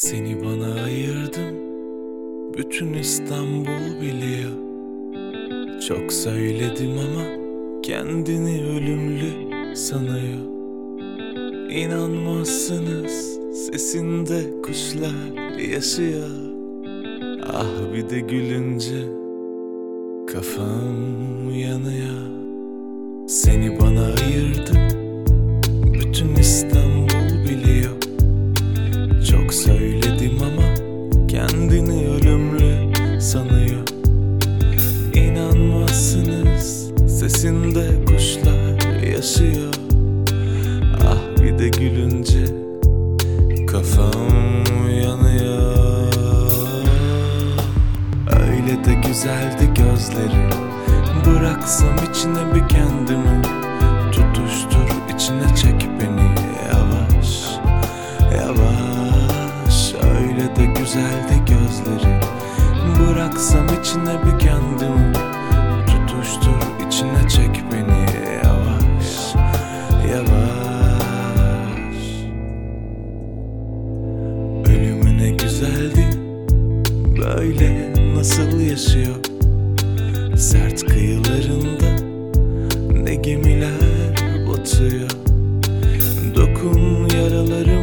Seni bana ayırdım. Bütün İstanbul biliyor. Çok söyledim ama Kendini ölümlü sanıyor. İnanmazsınız Sesinde kuşlar yaşıyor. Ah bir de gülünce Kafam yanıyor. Seni bana ölümlü sanıyor. İnanmazsınız sesinde kuşlar yaşıyor. Ah bir de gülünce kafam yanıyor Öyle de güzeldi gözleri. Bıraksam içine bir kendimi. Tutuştur içine çek beni. Yavaş Yavaş. Öyle de güzeldi içine bir kendimi Tutuştur içine çek beni yavaş Yavaş. Ölümüne güzeldi Böyle nasıl yaşıyor? Sert kıyılarında Ne gemiler batıyor? Dokun yaralarım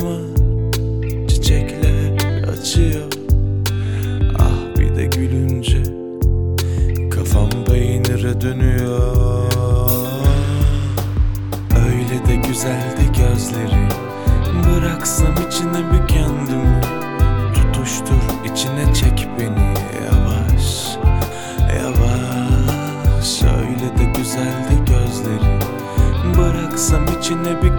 Yaksam içine bir kendimi. Tutuştur içine çek beni. Yavaş yavaş. Şöyle de güzeldi gözleri. Bıraksam içine bir